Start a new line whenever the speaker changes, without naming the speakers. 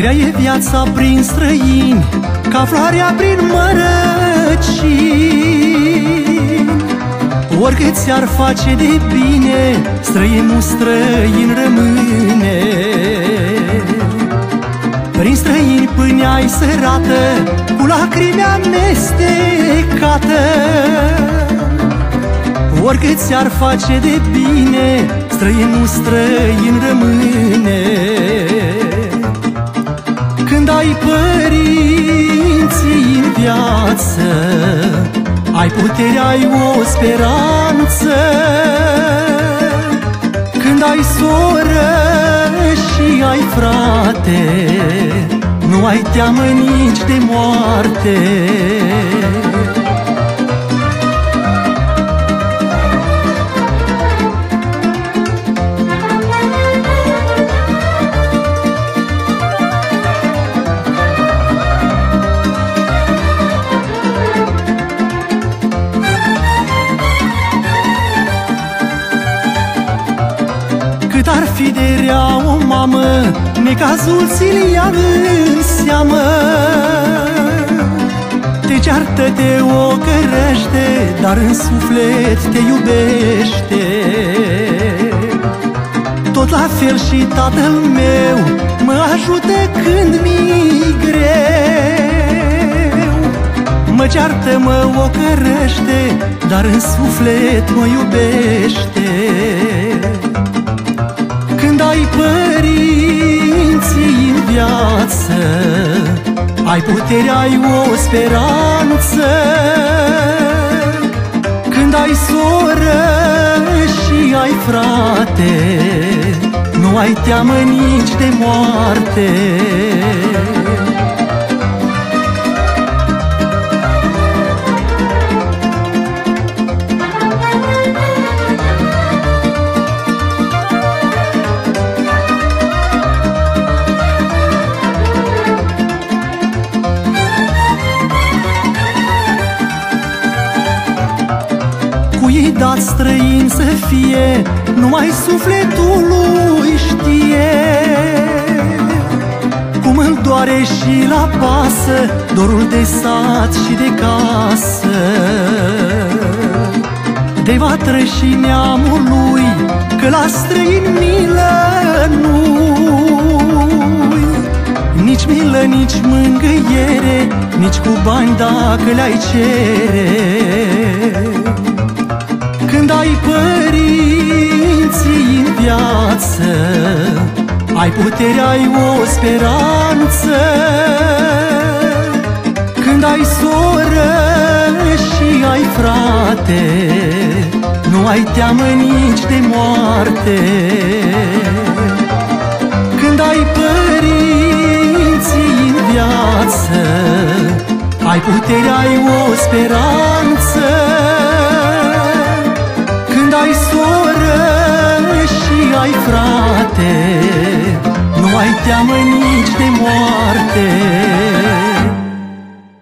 Grea e viața prin străini Ca floarea prin mărăcini. Oricât ți-ar face de bine Străinul străin rămâne. Prin străini până ai sărată Cu lacrimi amestecată. Oricât ți-ar face de bine Străinul străin rămâne Când ai părinții în viață Ai putere, ai o speranță. Când ai soră și ai frate Nu ai teamă nici de moarte Cât ar fi de rea o mamă Necazul ți-l ia în seamă. Te ceartă, te ocărește Dar în suflet te iubește. Tot la fel și tatăl meu Mă ajută când mi-i greu. Mă ceartă, mă ocărește Dar în suflet mă iubește. când ai părinții în viață Ai putere, ai o speranță. Când ai soră și ai frate Nu ai teamă nici de moarte străin să fie Numai sufletul lui știe. Cum îl doare și la pasă Dorul de sat și de casă. De vatră și neamul lui Că la străin milă nu-i. Nici milă, nici mângâiere Nici cu bani dacă le-ai cere. când ai părinții în viață Ai putere, ai o speranță. Când ai soră și ai frate Nu ai teamă nici de moarte. Când ai părinții în viață Ai putere, ai o speranță frate Nu